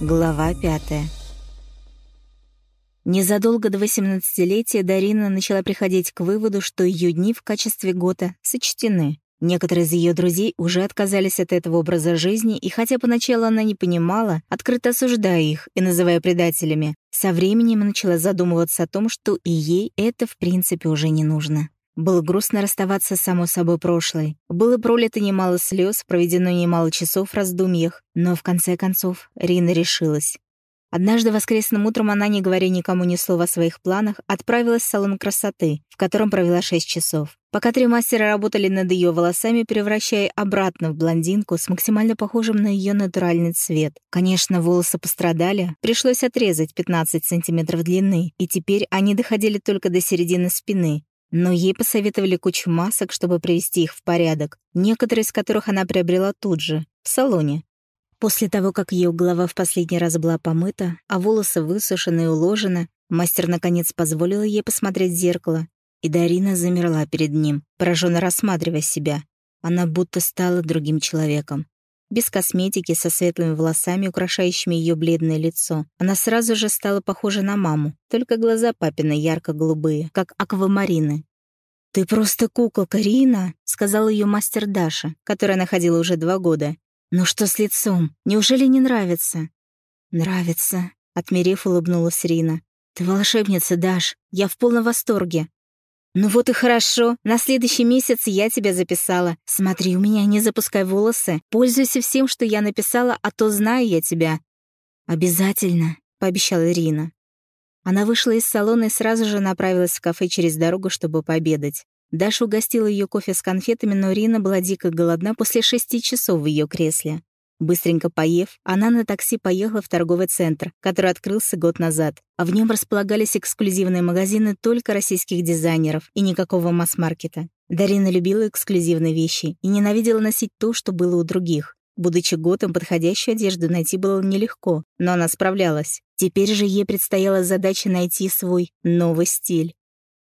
Глава пятая. Незадолго до 18-летия Дарина начала приходить к выводу, что ее дни в качестве гота сочтены. Некоторые из ее друзей уже отказались от этого образа жизни, и хотя поначалу она не понимала, открыто осуждая их и называя предателями, со временем начала задумываться о том, что и ей это в принципе уже не нужно. Было грустно расставаться с само собой прошлой. Было пролито немало слез, проведено немало часов в раздумьях, но в конце концов Рина решилась. Однажды воскресным утром она, не говоря никому ни слова о своих планах, отправилась в салон красоты, в котором провела шесть часов. Пока три мастера работали над ее волосами, превращая обратно в блондинку с максимально похожим на ее натуральный цвет. Конечно, волосы пострадали, пришлось отрезать 15 сантиметров длины, и теперь они доходили только до середины спины, но ей посоветовали кучу масок, чтобы привести их в порядок, некоторые из которых она приобрела тут же, в салоне. После того, как ее голова в последний раз была помыта, а волосы высушены и уложены, мастер наконец позволил ей посмотреть в зеркало, и Дарина замерла перед ним, пораженно рассматривая себя. Она будто стала другим человеком. Без косметики, со светлыми волосами, украшающими ее бледное лицо. Она сразу же стала похожа на маму, только глаза папины ярко-голубые, как аквамарины. «Ты просто куколка, Рина», — сказал ее мастер Даша, которая находила уже два года. «Ну что с лицом? Неужели не нравится?» «Нравится», — отмерев, улыбнулась Рина. «Ты волшебница, Даш. Я в полном восторге. «Ну вот и хорошо. На следующий месяц я тебя записала. Смотри, у меня не запускай волосы. Пользуйся всем, что я написала, а то знаю я тебя». «Обязательно», — пообещала Ирина. Она вышла из салона и сразу же направилась в кафе через дорогу, чтобы пообедать. Даша угостила ее кофе с конфетами, но Рина была дико голодна после шести часов в ее кресле. Быстренько поев, она на такси поехала в торговый центр, который открылся год назад, а в нем располагались эксклюзивные магазины только российских дизайнеров и никакого масс-маркета. Дарина любила эксклюзивные вещи и ненавидела носить то, что было у других. Будучи готом, подходящую одежду найти было нелегко, но она справлялась. Теперь же ей предстояла задача найти свой новый стиль.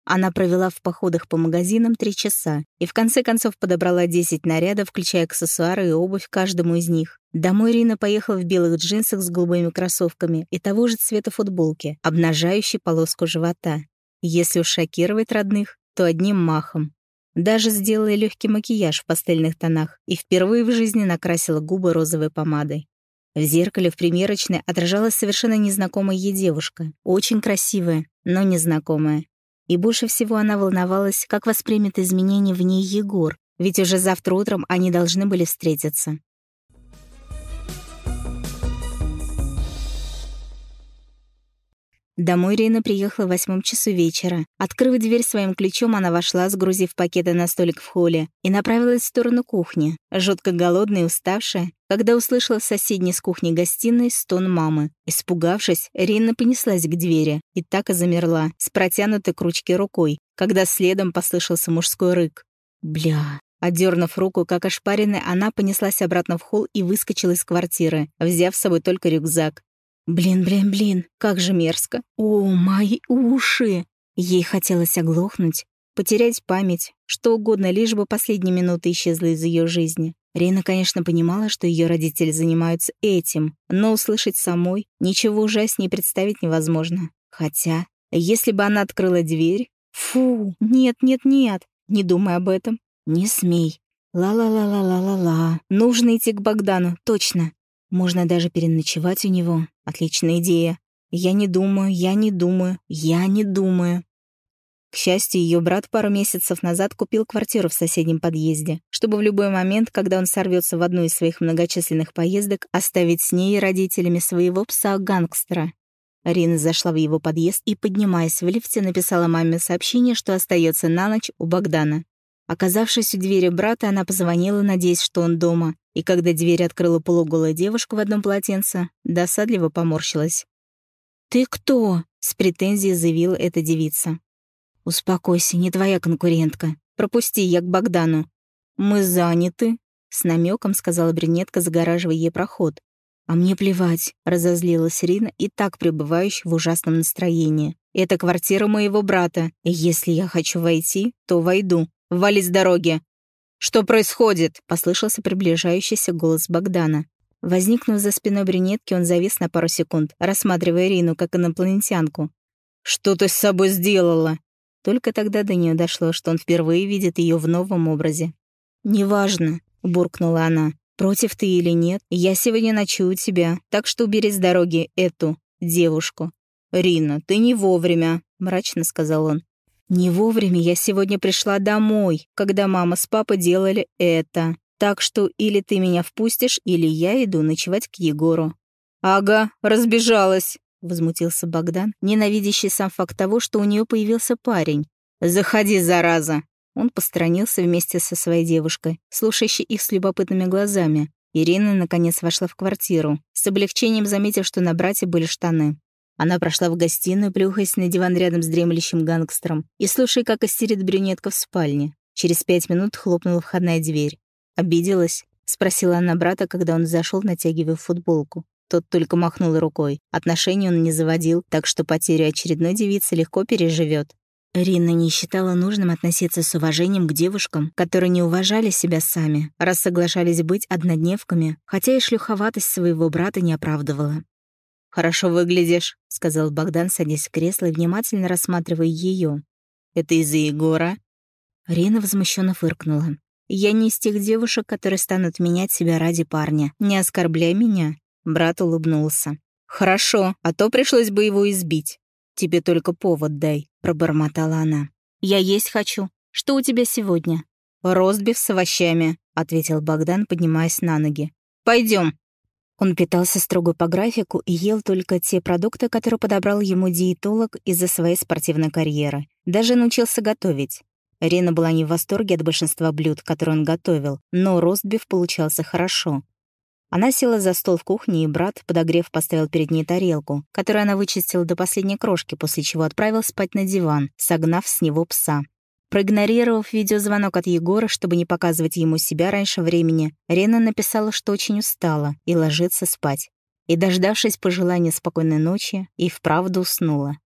Она провела в походах по магазинам три часа и в конце концов подобрала 10 нарядов, включая аксессуары и обувь каждому из них. Домой Рина поехала в белых джинсах с голубыми кроссовками и того же цвета футболки, обнажающей полоску живота. Если уж шокировать родных, то одним махом. Даже сделала легкий макияж в пастельных тонах и впервые в жизни накрасила губы розовой помадой. В зеркале в примерочной отражалась совершенно незнакомая ей девушка. Очень красивая, но незнакомая. И больше всего она волновалась, как воспримет изменения в ней Егор, ведь уже завтра утром они должны были встретиться. Домой Рина приехала в восьмом часу вечера. Открыв дверь своим ключом, она вошла, сгрузив пакеты на столик в холле, и направилась в сторону кухни, жутко голодная и уставшая, когда услышала в соседней с кухни гостиной стон мамы. Испугавшись, Рина понеслась к двери и так и замерла, с протянутой к ручке рукой, когда следом послышался мужской рык. «Бля!» Отдернув руку, как ошпаренная, она понеслась обратно в холл и выскочила из квартиры, взяв с собой только рюкзак. Блин, блин, блин, как же мерзко. О, мои уши! Ей хотелось оглохнуть, потерять память, что угодно, лишь бы последние минуты исчезла из ее жизни. Рина, конечно, понимала, что ее родители занимаются этим, но услышать самой ничего ужаснее представить невозможно. Хотя, если бы она открыла дверь... Фу, нет, нет, нет, не думай об этом. Не смей. Ла-ла-ла-ла-ла-ла-ла. Нужно идти к Богдану, точно. Можно даже переночевать у него. Отличная идея. Я не думаю, я не думаю, я не думаю. К счастью, ее брат пару месяцев назад купил квартиру в соседнем подъезде, чтобы в любой момент, когда он сорвется в одну из своих многочисленных поездок, оставить с ней и родителями своего пса-гангстера. Рина зашла в его подъезд и, поднимаясь в лифте, написала маме сообщение, что остается на ночь у Богдана. Оказавшись у двери брата, она позвонила, надеясь, что он дома, и когда дверь открыла полуголая девушка в одном полотенце, досадливо поморщилась. «Ты кто?» — с претензией заявила эта девица. «Успокойся, не твоя конкурентка. Пропусти, я к Богдану». «Мы заняты», — с намеком сказала брюнетка, загораживая ей проход. «А мне плевать», — разозлилась Рина, и так пребывающая в ужасном настроении. «Это квартира моего брата, и если я хочу войти, то войду». Вали с дороги!» «Что происходит?» — послышался приближающийся голос Богдана. Возникнув за спиной брюнетки, он завис на пару секунд, рассматривая Рину как инопланетянку. «Что ты с собой сделала?» Только тогда до нее дошло, что он впервые видит ее в новом образе. «Неважно», — буркнула она. «Против ты или нет, я сегодня ночую у тебя, так что убери с дороги эту девушку». «Рина, ты не вовремя», — мрачно сказал он. «Не вовремя я сегодня пришла домой, когда мама с папой делали это. Так что или ты меня впустишь, или я иду ночевать к Егору». «Ага, разбежалась», — возмутился Богдан, ненавидящий сам факт того, что у нее появился парень. «Заходи, зараза!» Он посторонился вместе со своей девушкой, слушающей их с любопытными глазами. Ирина, наконец, вошла в квартиру, с облегчением заметив, что на брате были штаны. Она прошла в гостиную, плюхаясь на диван рядом с дремлющим гангстером и слушая, как истерит брюнетка в спальне. Через пять минут хлопнула входная дверь. «Обиделась?» — спросила она брата, когда он зашел, натягивая футболку. Тот только махнул рукой. Отношений он не заводил, так что потерю очередной девицы легко переживет. Рина не считала нужным относиться с уважением к девушкам, которые не уважали себя сами, раз соглашались быть однодневками, хотя и шлюховатость своего брата не оправдывала. «Хорошо выглядишь», — сказал Богдан, садясь в кресло и внимательно рассматривая ее. «Это из-за Егора?» Рина возмущенно фыркнула. «Я не из тех девушек, которые станут менять себя ради парня. Не оскорбляй меня». Брат улыбнулся. «Хорошо, а то пришлось бы его избить. Тебе только повод дай», — пробормотала она. «Я есть хочу. Что у тебя сегодня?» «Ростбиф с овощами», — ответил Богдан, поднимаясь на ноги. Пойдем. Он питался строго по графику и ел только те продукты, которые подобрал ему диетолог из-за своей спортивной карьеры. Даже научился готовить. Рина была не в восторге от большинства блюд, которые он готовил, но ростбиф получался хорошо. Она села за стол в кухне, и брат, подогрев, поставил перед ней тарелку, которую она вычистила до последней крошки, после чего отправил спать на диван, согнав с него пса. Проигнорировав видеозвонок от Егора, чтобы не показывать ему себя раньше времени, Рена написала, что очень устала и ложится спать. И, дождавшись пожелания спокойной ночи, и вправду уснула.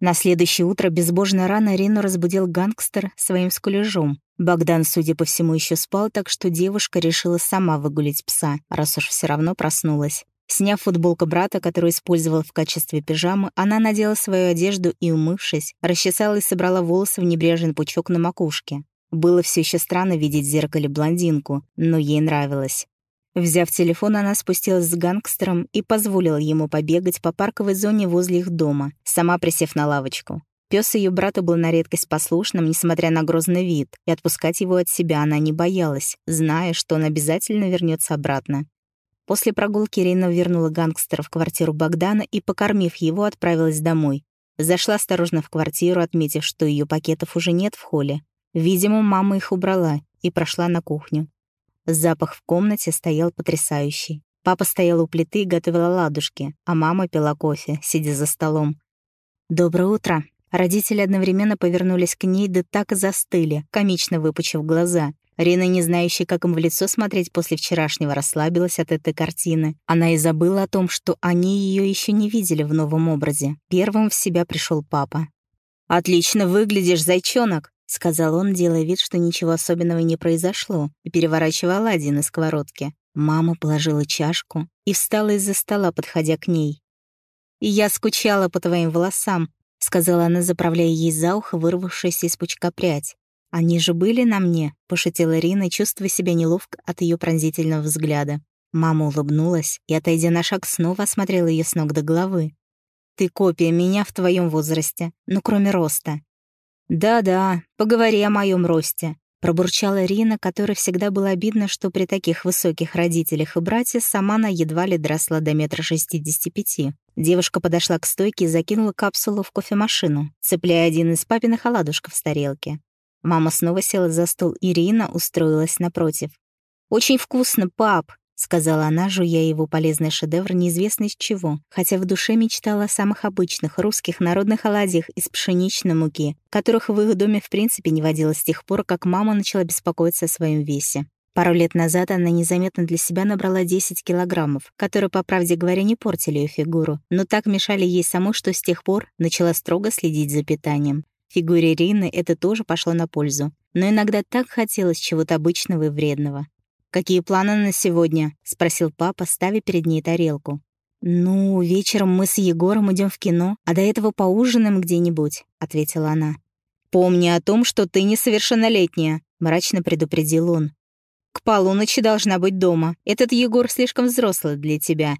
На следующее утро безбожно рано Рину разбудил гангстер своим скулежом. Богдан, судя по всему, еще спал, так что девушка решила сама выгулить пса, раз уж все равно проснулась. Сняв футболку брата, которую использовала в качестве пижамы, она надела свою одежду и, умывшись, расчесала и собрала волосы в небрежный пучок на макушке. Было все еще странно видеть в зеркале блондинку, но ей нравилось. Взяв телефон, она спустилась с гангстером и позволила ему побегать по парковой зоне возле их дома, сама присев на лавочку. Пес ее брата был на редкость послушным, несмотря на грозный вид, и отпускать его от себя она не боялась, зная, что он обязательно вернется обратно. После прогулки Ирина вернула гангстера в квартиру Богдана и, покормив его, отправилась домой. Зашла осторожно в квартиру, отметив, что ее пакетов уже нет в холле. Видимо, мама их убрала и прошла на кухню. Запах в комнате стоял потрясающий. Папа стоял у плиты и готовила ладушки, а мама пила кофе, сидя за столом. «Доброе утро!» Родители одновременно повернулись к ней, да так и застыли, комично выпучив глаза. Рина, не знающая, как им в лицо смотреть после вчерашнего, расслабилась от этой картины. Она и забыла о том, что они ее еще не видели в новом образе. Первым в себя пришел папа. «Отлично выглядишь, зайчонок!» — сказал он, делая вид, что ничего особенного не произошло, и переворачивая оладьи на сковородке. Мама положила чашку и встала из-за стола, подходя к ней. «И я скучала по твоим волосам», — сказала она, заправляя ей за ухо вырвавшаяся из пучка прядь. «Они же были на мне», — пошутила Рина, чувствуя себя неловко от ее пронзительного взгляда. Мама улыбнулась и, отойдя на шаг, снова осмотрела ее с ног до головы. «Ты копия меня в твоем возрасте, ну, кроме роста». «Да-да, поговори о моем росте», — пробурчала Рина, которой всегда было обидно, что при таких высоких родителях и брате сама она едва ли дросла до метра шестидесяти пяти. Девушка подошла к стойке и закинула капсулу в кофемашину, цепляя один из папиных оладушков с тарелки. Мама снова села за стол, Ирина устроилась напротив. «Очень вкусно, пап!» — сказала она, жуя его полезный шедевр неизвестно из чего, хотя в душе мечтала о самых обычных русских народных оладьях из пшеничной муки, которых в их доме в принципе не водилось с тех пор, как мама начала беспокоиться о своем весе. Пару лет назад она незаметно для себя набрала 10 килограммов, которые, по правде говоря, не портили ее фигуру, но так мешали ей самой, что с тех пор начала строго следить за питанием. Фигуре Рины это тоже пошло на пользу. Но иногда так хотелось чего-то обычного и вредного. «Какие планы на сегодня?» — спросил папа, ставя перед ней тарелку. «Ну, вечером мы с Егором идем в кино, а до этого поужинаем где-нибудь», — ответила она. «Помни о том, что ты несовершеннолетняя», — мрачно предупредил он. «К полуночи должна быть дома. Этот Егор слишком взрослый для тебя».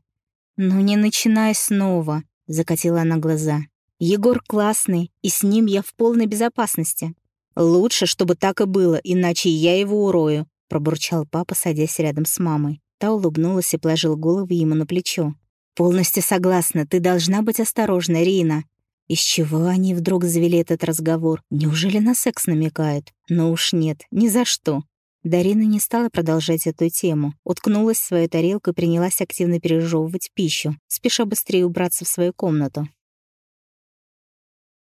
«Ну не начинай снова», — закатила она глаза. «Егор классный, и с ним я в полной безопасности». «Лучше, чтобы так и было, иначе я его урою», — пробурчал папа, садясь рядом с мамой. Та улыбнулась и положила голову ему на плечо. «Полностью согласна, ты должна быть осторожна, Рина». Из чего они вдруг завели этот разговор? Неужели на секс намекают? Но уж нет, ни за что. Дарина не стала продолжать эту тему. Уткнулась в свою тарелку и принялась активно пережевывать пищу, спеша быстрее убраться в свою комнату.